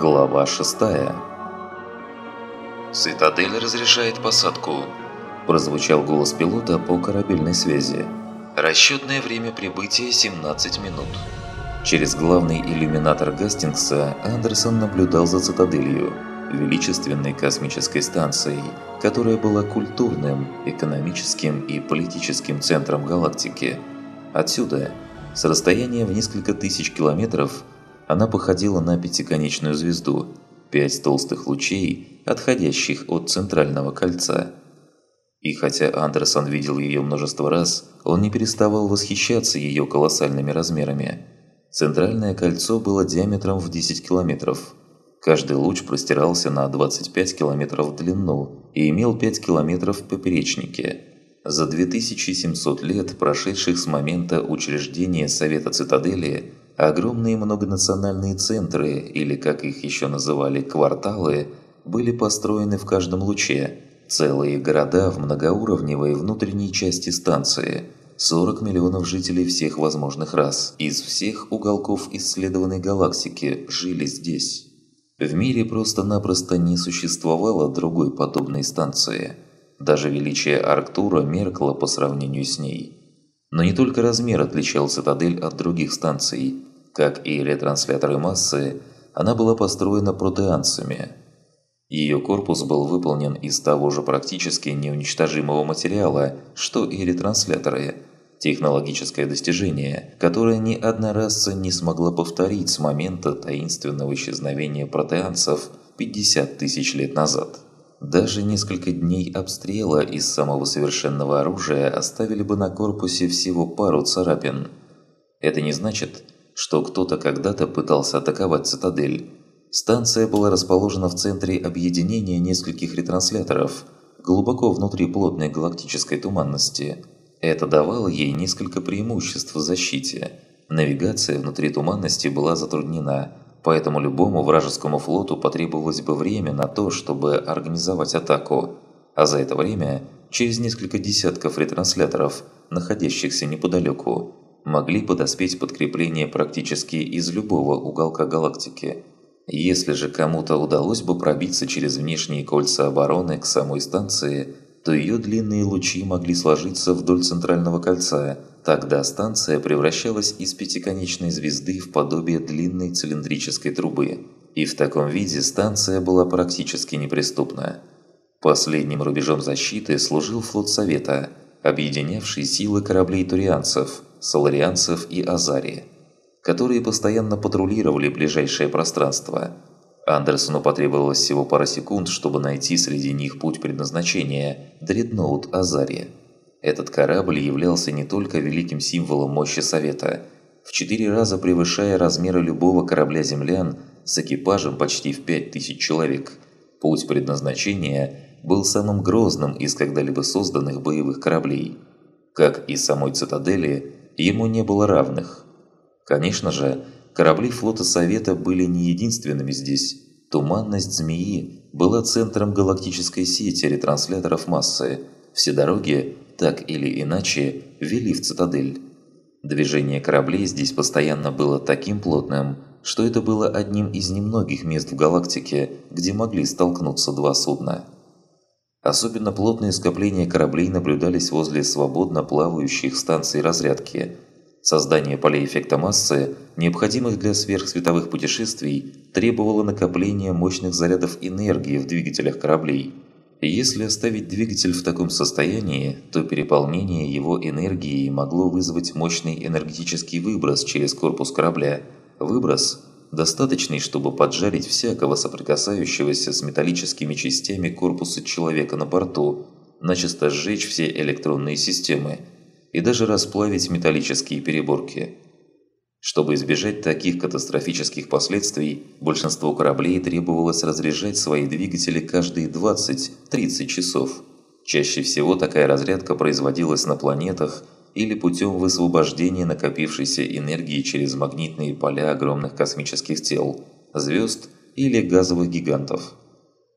Глава 6 «Цитадель разрешает посадку», – прозвучал голос пилота по корабельной связи. «Расчетное время прибытия 17 минут». Через главный иллюминатор Гастингса Андерсон наблюдал за цитаделью, величественной космической станцией, которая была культурным, экономическим и политическим центром галактики. Отсюда, с расстояния в несколько тысяч километров, она походила на пятиконечную звезду, пять толстых лучей, отходящих от центрального кольца. И хотя Андерсон видел ее множество раз, он не переставал восхищаться ее колоссальными размерами. Центральное кольцо было диаметром в 10 километров. Каждый луч простирался на 25 километров в длину и имел 5 километров в поперечнике. За 2700 лет, прошедших с момента учреждения Совета Цитадели, Огромные многонациональные центры, или как их еще называли кварталы, были построены в каждом луче. Целые города в многоуровневой внутренней части станции. 40 миллионов жителей всех возможных рас из всех уголков исследованной галактики жили здесь. В мире просто-напросто не существовало другой подобной станции. Даже величие Арктура меркло по сравнению с ней. Но не только размер отличал цитадель от других станций – как и ретрансляторы массы, она была построена протеанцами. Ее корпус был выполнен из того же практически неуничтожимого материала, что и ретрансляторы – технологическое достижение, которое ни одна раса не смогла повторить с момента таинственного исчезновения протеанцев 50 тысяч лет назад. Даже несколько дней обстрела из самого совершенного оружия оставили бы на корпусе всего пару царапин. Это не значит, что кто-то когда-то пытался атаковать цитадель. Станция была расположена в центре объединения нескольких ретрансляторов, глубоко внутри плотной галактической туманности. Это давало ей несколько преимуществ в защите. Навигация внутри туманности была затруднена, поэтому любому вражескому флоту потребовалось бы время на то, чтобы организовать атаку. А за это время, через несколько десятков ретрансляторов, находящихся неподалеку, могли подоспеть подкрепления практически из любого уголка галактики. Если же кому-то удалось бы пробиться через внешние кольца обороны к самой станции, то ее длинные лучи могли сложиться вдоль центрального кольца, тогда станция превращалась из пятиконечной звезды в подобие длинной цилиндрической трубы. И в таком виде станция была практически неприступна. Последним рубежом защиты служил флот Совета, объединявший силы кораблей турианцев – соларианцев и Азарии, которые постоянно патрулировали ближайшее пространство. Андерсону потребовалось всего пара секунд, чтобы найти среди них путь предназначения – Дредноут Азария. Этот корабль являлся не только великим символом мощи Совета, в четыре раза превышая размеры любого корабля землян с экипажем почти в 5000 человек. Путь предназначения был самым грозным из когда-либо созданных боевых кораблей. Как и самой цитадели, ему не было равных. Конечно же, корабли флота Совета были не единственными здесь. Туманность Змеи была центром галактической сети ретрансляторов массы. Все дороги, так или иначе, вели в цитадель. Движение кораблей здесь постоянно было таким плотным, что это было одним из немногих мест в галактике, где могли столкнуться два судна. Особенно плотные скопления кораблей наблюдались возле свободно плавающих станций разрядки. Создание полей эффекта массы, необходимых для сверхсветовых путешествий, требовало накопления мощных зарядов энергии в двигателях кораблей. Если оставить двигатель в таком состоянии, то переполнение его энергией могло вызвать мощный энергетический выброс через корпус корабля. Выброс – достаточный, чтобы поджарить всякого соприкасающегося с металлическими частями корпуса человека на борту, начисто сжечь все электронные системы и даже расплавить металлические переборки. Чтобы избежать таких катастрофических последствий, большинство кораблей требовалось разряжать свои двигатели каждые 20-30 часов. Чаще всего такая разрядка производилась на планетах, или путем высвобождения накопившейся энергии через магнитные поля огромных космических тел, звезд или газовых гигантов.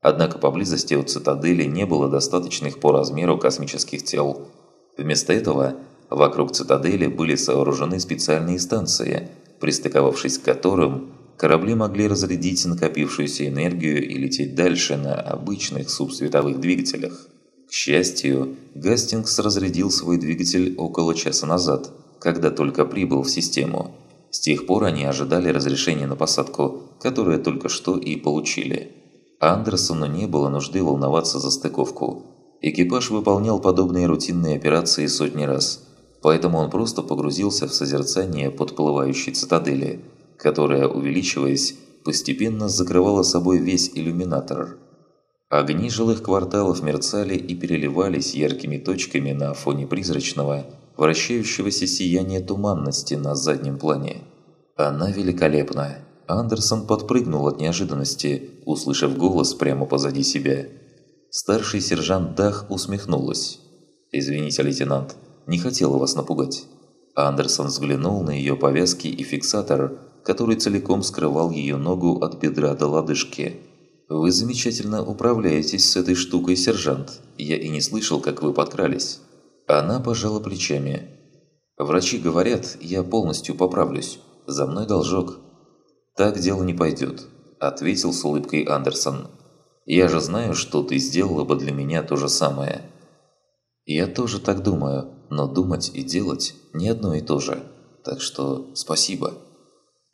Однако поблизости от цитадели не было достаточных по размеру космических тел. Вместо этого вокруг цитадели были сооружены специальные станции, пристыковавшись к которым корабли могли разрядить накопившуюся энергию и лететь дальше на обычных субсветовых двигателях. К счастью, Гастингс разрядил свой двигатель около часа назад, когда только прибыл в систему. С тех пор они ожидали разрешения на посадку, которое только что и получили. Андерсону не было нужды волноваться за стыковку. Экипаж выполнял подобные рутинные операции сотни раз, поэтому он просто погрузился в созерцание подплывающей цитадели, которая, увеличиваясь, постепенно закрывала собой весь иллюминатор. Огни жилых кварталов мерцали и переливались яркими точками на фоне призрачного, вращающегося сияния туманности на заднем плане. Она великолепна. Андерсон подпрыгнул от неожиданности, услышав голос прямо позади себя. Старший сержант Дах усмехнулась. «Извините, лейтенант, не хотела вас напугать». Андерсон взглянул на ее повязки и фиксатор, который целиком скрывал ее ногу от бедра до лодыжки. «Вы замечательно управляетесь с этой штукой, сержант. Я и не слышал, как вы подкрались». Она пожала плечами. «Врачи говорят, я полностью поправлюсь. За мной должок». «Так дело не пойдет», – ответил с улыбкой Андерсон. «Я же знаю, что ты сделала бы для меня то же самое». «Я тоже так думаю, но думать и делать не одно и то же. Так что спасибо».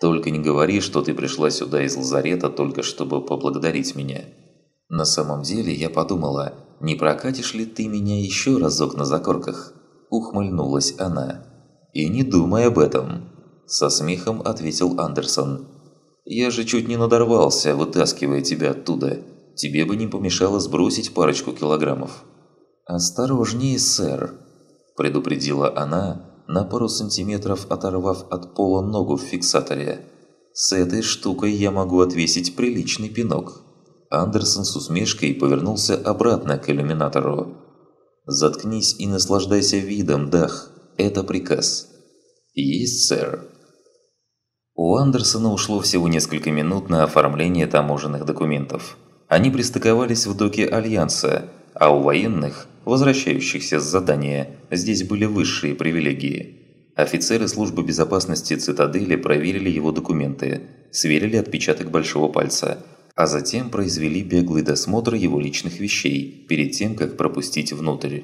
«Только не говори, что ты пришла сюда из лазарета только чтобы поблагодарить меня». На самом деле я подумала, не прокатишь ли ты меня еще разок на закорках?» Ухмыльнулась она. «И не думай об этом!» Со смехом ответил Андерсон. «Я же чуть не надорвался, вытаскивая тебя оттуда. Тебе бы не помешало сбросить парочку килограммов». «Осторожнее, сэр!» Предупредила она, на пару сантиметров оторвав от пола ногу в фиксаторе. «С этой штукой я могу отвесить приличный пинок». Андерсон с усмешкой повернулся обратно к иллюминатору. «Заткнись и наслаждайся видом, Дах. Это приказ». «Есть, сэр». У Андерсона ушло всего несколько минут на оформление таможенных документов. Они пристыковались в доке Альянса, а у военных, возвращающихся с задания, здесь были высшие привилегии. Офицеры службы безопасности цитадели проверили его документы, сверили отпечаток большого пальца – а затем произвели беглый досмотр его личных вещей перед тем, как пропустить внутрь.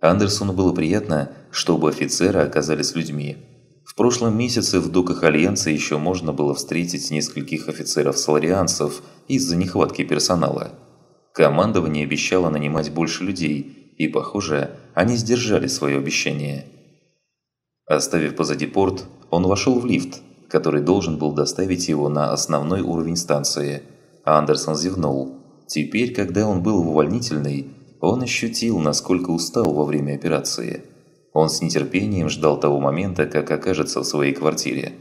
Андерсону было приятно, что оба офицера оказались людьми. В прошлом месяце в доках Альянса еще можно было встретить нескольких офицеров-соларианцев из-за нехватки персонала. Командование обещало нанимать больше людей, и, похоже, они сдержали свое обещание. Оставив позади порт, он вошел в лифт, который должен был доставить его на основной уровень станции – Андерсон зевнул. Теперь, когда он был в увольнительной, он ощутил, насколько устал во время операции. Он с нетерпением ждал того момента, как окажется в своей квартире.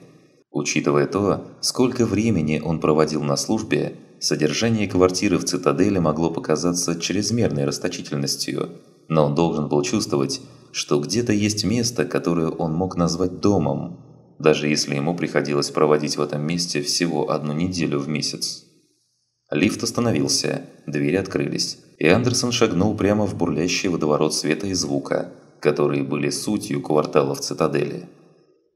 Учитывая то, сколько времени он проводил на службе, содержание квартиры в цитадели могло показаться чрезмерной расточительностью, но он должен был чувствовать, что где-то есть место, которое он мог назвать домом, даже если ему приходилось проводить в этом месте всего одну неделю в месяц. Лифт остановился, двери открылись, и Андерсон шагнул прямо в бурлящий водоворот света и звука, которые были сутью кварталов цитадели.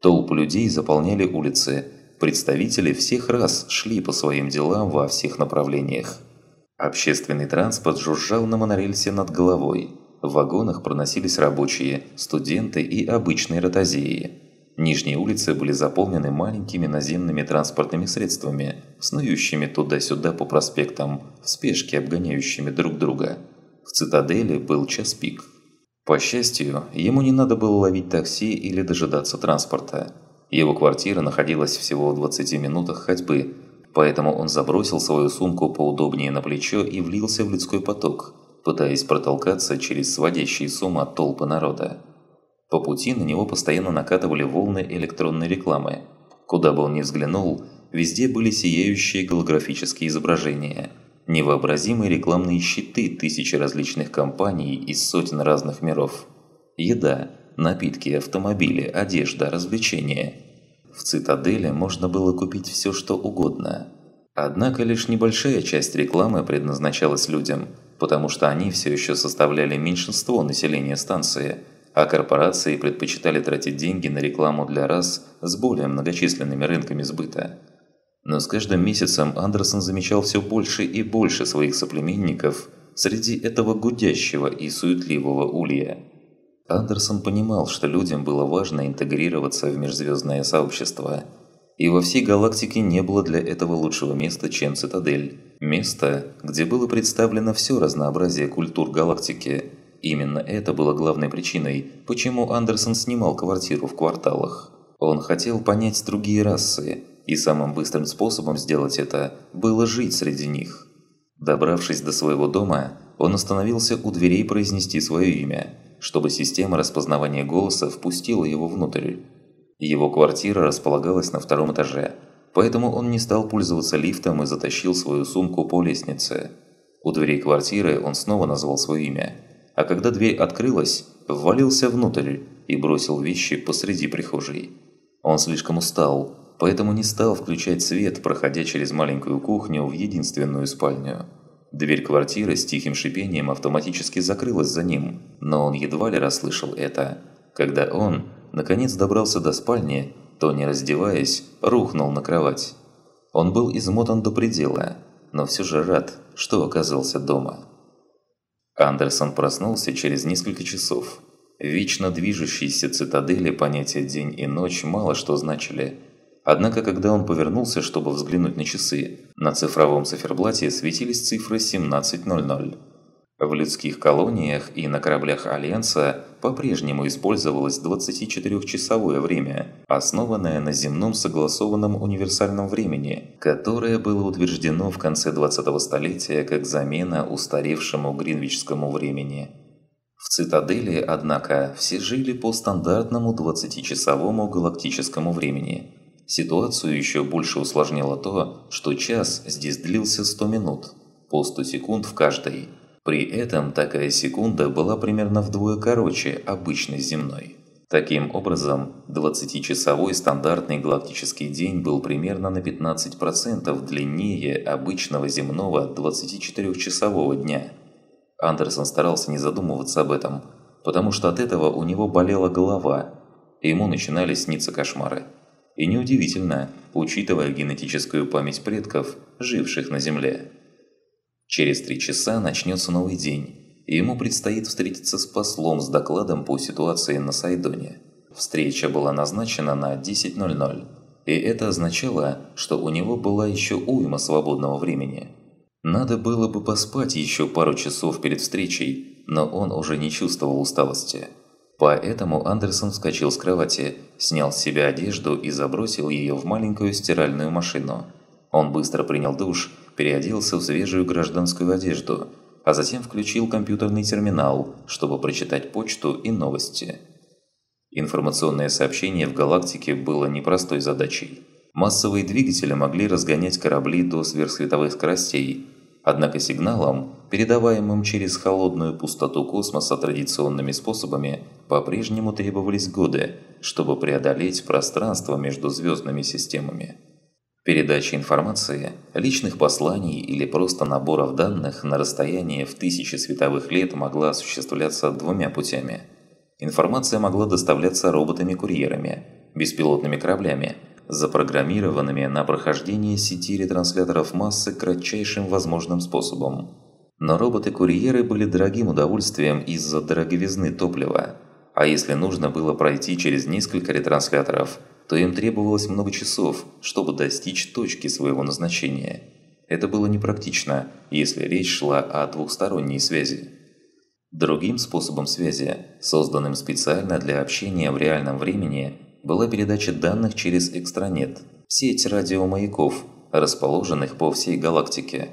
Толпы людей заполняли улицы, представители всех рас шли по своим делам во всех направлениях. Общественный транспорт жужжал на монорельсе над головой. В вагонах проносились рабочие, студенты и обычные ротозеи. Нижние улицы были заполнены маленькими наземными транспортными средствами, снующими туда-сюда по проспектам, в спешке обгоняющими друг друга. В цитадели был час пик. По счастью, ему не надо было ловить такси или дожидаться транспорта. Его квартира находилась всего в 20 минутах ходьбы, поэтому он забросил свою сумку поудобнее на плечо и влился в людской поток, пытаясь протолкаться через сводящие с ума толпы народа. По пути на него постоянно накатывали волны электронной рекламы. Куда бы он ни взглянул, везде были сияющие голографические изображения. Невообразимые рекламные щиты тысячи различных компаний из сотен разных миров. Еда, напитки, автомобили, одежда, развлечения. В цитадели можно было купить все, что угодно. Однако лишь небольшая часть рекламы предназначалась людям, потому что они все еще составляли меньшинство населения станции – а корпорации предпочитали тратить деньги на рекламу для рас с более многочисленными рынками сбыта. Но с каждым месяцем Андерсон замечал все больше и больше своих соплеменников среди этого гудящего и суетливого улья. Андерсон понимал, что людям было важно интегрироваться в межзвездное сообщество, и во всей галактике не было для этого лучшего места, чем Цитадель. Место, где было представлено все разнообразие культур галактики. Именно это было главной причиной, почему Андерсон снимал квартиру в кварталах. Он хотел понять другие расы, и самым быстрым способом сделать это было жить среди них. Добравшись до своего дома, он остановился у дверей произнести свое имя, чтобы система распознавания голоса впустила его внутрь. Его квартира располагалась на втором этаже, поэтому он не стал пользоваться лифтом и затащил свою сумку по лестнице. У дверей квартиры он снова назвал свое имя, а когда дверь открылась, ввалился внутрь и бросил вещи посреди прихожей. Он слишком устал, поэтому не стал включать свет, проходя через маленькую кухню в единственную спальню. Дверь квартиры с тихим шипением автоматически закрылась за ним, но он едва ли расслышал это. Когда он, наконец, добрался до спальни, то, не раздеваясь, рухнул на кровать. Он был измотан до предела, но все же рад, что оказался дома. Андерсон проснулся через несколько часов. Вечно движущиеся цитадели понятия «день» и «ночь» мало что значили – Однако, когда он повернулся, чтобы взглянуть на часы, на цифровом циферблате светились цифры 17.00. В людских колониях и на кораблях Альянса по-прежнему использовалось 24-часовое время, основанное на земном согласованном универсальном времени, которое было утверждено в конце 20-го столетия как замена устаревшему гринвичскому времени. В цитадели, однако, все жили по стандартному 20-часовому галактическому времени – Ситуацию еще больше усложняло то, что час здесь длился 100 минут, по 100 секунд в каждой. При этом такая секунда была примерно вдвое короче обычной земной. Таким образом, 20-часовой стандартный галактический день был примерно на 15% длиннее обычного земного 24-часового дня. Андерсон старался не задумываться об этом, потому что от этого у него болела голова, и ему начинали сниться кошмары. И неудивительно, учитывая генетическую память предков, живших на Земле. Через три часа начнется новый день, и ему предстоит встретиться с послом с докладом по ситуации на Сайдоне. Встреча была назначена на 10.00, и это означало, что у него была еще уйма свободного времени. Надо было бы поспать еще пару часов перед встречей, но он уже не чувствовал усталости. Поэтому Андерсон вскочил с кровати, снял с себя одежду и забросил ее в маленькую стиральную машину. Он быстро принял душ, переоделся в свежую гражданскую одежду, а затем включил компьютерный терминал, чтобы прочитать почту и новости. Информационное сообщение в галактике было непростой задачей. Массовые двигатели могли разгонять корабли до сверхсветовых скоростей, Однако сигналам, передаваемым через холодную пустоту космоса традиционными способами, по-прежнему требовались годы, чтобы преодолеть пространство между звездными системами. Передача информации, личных посланий или просто наборов данных на расстояние в тысячи световых лет могла осуществляться двумя путями. Информация могла доставляться роботами-курьерами, беспилотными кораблями – запрограммированными на прохождение сети ретрансляторов массы кратчайшим возможным способом. Но роботы-курьеры были дорогим удовольствием из-за дороговизны топлива. А если нужно было пройти через несколько ретрансляторов, то им требовалось много часов, чтобы достичь точки своего назначения. Это было непрактично, если речь шла о двухсторонней связи. Другим способом связи, созданным специально для общения в реальном времени, была передача данных через экстранет, сеть радиомаяков, расположенных по всей галактике.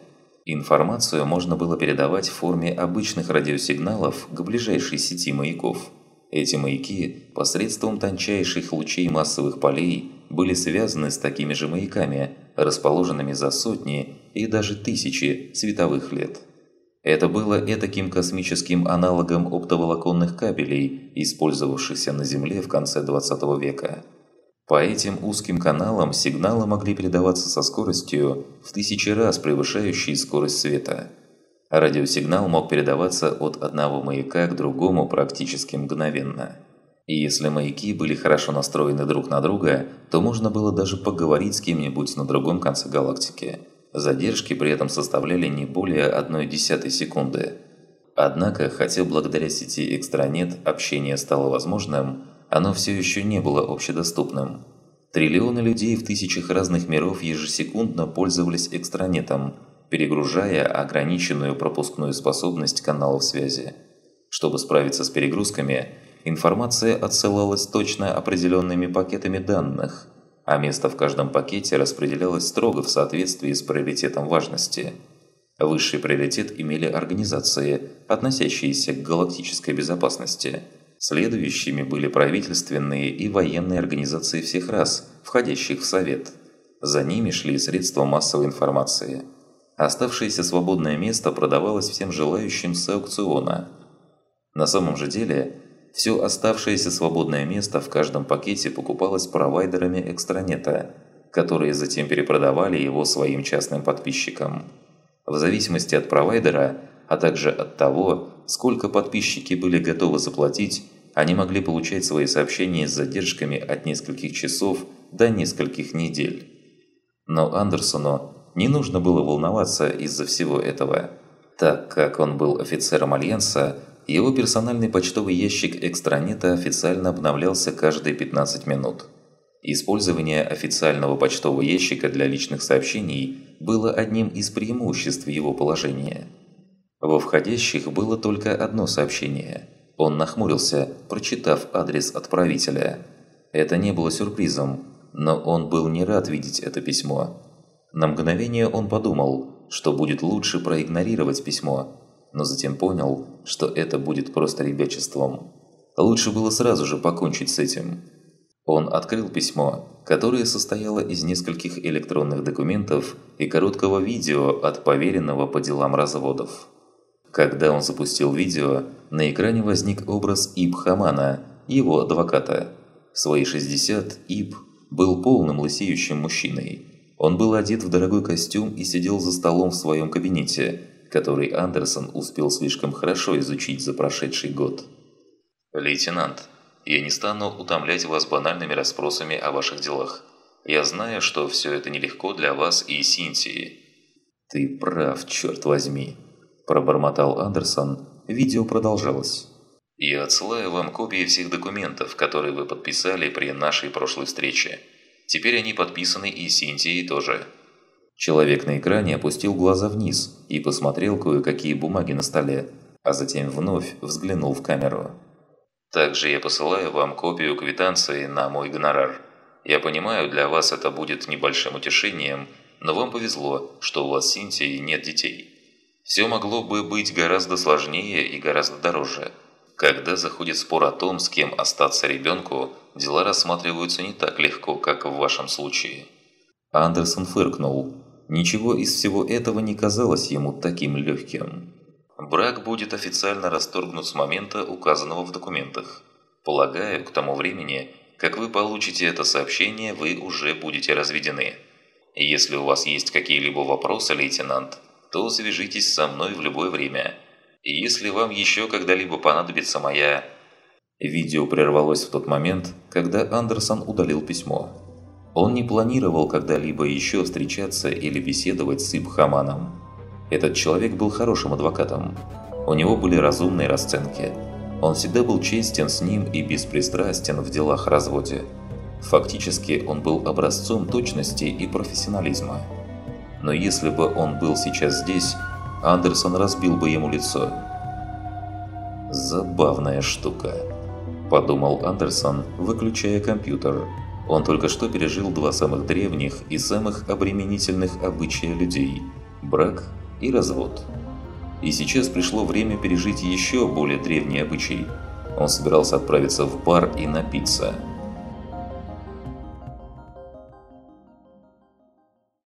Информацию можно было передавать в форме обычных радиосигналов к ближайшей сети маяков. Эти маяки посредством тончайших лучей массовых полей были связаны с такими же маяками, расположенными за сотни и даже тысячи световых лет. Это было этаким космическим аналогом оптоволоконных кабелей, использовавшихся на Земле в конце 20 века. По этим узким каналам сигналы могли передаваться со скоростью в тысячи раз превышающей скорость света. Радиосигнал мог передаваться от одного маяка к другому практически мгновенно. И если маяки были хорошо настроены друг на друга, то можно было даже поговорить с кем-нибудь на другом конце галактики. Задержки при этом составляли не более одной десятой секунды. Однако, хотя благодаря сети экстранет общение стало возможным, оно все еще не было общедоступным. Триллионы людей в тысячах разных миров ежесекундно пользовались экстранетом, перегружая ограниченную пропускную способность каналов связи. Чтобы справиться с перегрузками, информация отсылалась точно определенными пакетами данных, а место в каждом пакете распределялось строго в соответствии с приоритетом важности. Высший приоритет имели организации, относящиеся к галактической безопасности. Следующими были правительственные и военные организации всех рас, входящих в Совет. За ними шли средства массовой информации. Оставшееся свободное место продавалось всем желающим с аукциона – на самом же деле, все оставшееся свободное место в каждом пакете покупалось провайдерами экстранета, которые затем перепродавали его своим частным подписчикам. В зависимости от провайдера, а также от того, сколько подписчики были готовы заплатить, они могли получать свои сообщения с задержками от нескольких часов до нескольких недель. Но Андерсону не нужно было волноваться из-за всего этого, так как он был офицером Альянса, его персональный почтовый ящик экстранета официально обновлялся каждые 15 минут. Использование официального почтового ящика для личных сообщений было одним из преимуществ его положения. Во входящих было только одно сообщение. Он нахмурился, прочитав адрес отправителя. Это не было сюрпризом, но он был не рад видеть это письмо. На мгновение он подумал, что будет лучше проигнорировать письмо, но затем понял, что это будет просто ребячеством. Лучше было сразу же покончить с этим. Он открыл письмо, которое состояло из нескольких электронных документов и короткого видео от поверенного по делам разводов. Когда он запустил видео, на экране возник образ Иб Хамана, его адвоката. В свои 60 Иб был полным лысеющим мужчиной. Он был одет в дорогой костюм и сидел за столом в своем кабинете, который Андерсон успел слишком хорошо изучить за прошедший год. «Лейтенант, я не стану утомлять вас банальными расспросами о ваших делах. Я знаю, что все это нелегко для вас и Синтии». «Ты прав, черт возьми», – пробормотал Андерсон. Видео продолжалось. «Я отсылаю вам копии всех документов, которые вы подписали при нашей прошлой встрече. Теперь они подписаны и Синтией тоже». Человек на экране опустил глаза вниз и посмотрел кое-какие бумаги на столе, а затем вновь взглянул в камеру. «Также я посылаю вам копию квитанции на мой гонорар. Я понимаю, для вас это будет небольшим утешением, но вам повезло, что у вас с Синтией нет детей. Все могло бы быть гораздо сложнее и гораздо дороже. Когда заходит спор о том, с кем остаться ребенку, дела рассматриваются не так легко, как в вашем случае». Андерсон фыркнул, Ничего из всего этого не казалось ему таким легким. Брак будет официально расторгнут с момента, указанного в документах. Полагаю, к тому времени, как вы получите это сообщение, вы уже будете разведены. Если у вас есть какие-либо вопросы, лейтенант, то свяжитесь со мной в любое время. И если вам еще когда-либо понадобится моя... Видео прервалось в тот момент, когда Андерсон удалил письмо. Он не планировал когда-либо еще встречаться или беседовать с Ибхаманом. Этот человек был хорошим адвокатом. У него были разумные расценки. Он всегда был честен с ним и беспристрастен в делах разводе. Фактически он был образцом точности и профессионализма. Но если бы он был сейчас здесь, Андерсон разбил бы ему лицо. «Забавная штука», – подумал Андерсон, выключая компьютер он только что пережил два самых древних и самых обременительных обычая людей – брак и развод. И сейчас пришло время пережить еще более древний обычай. Он собирался отправиться в бар и напиться –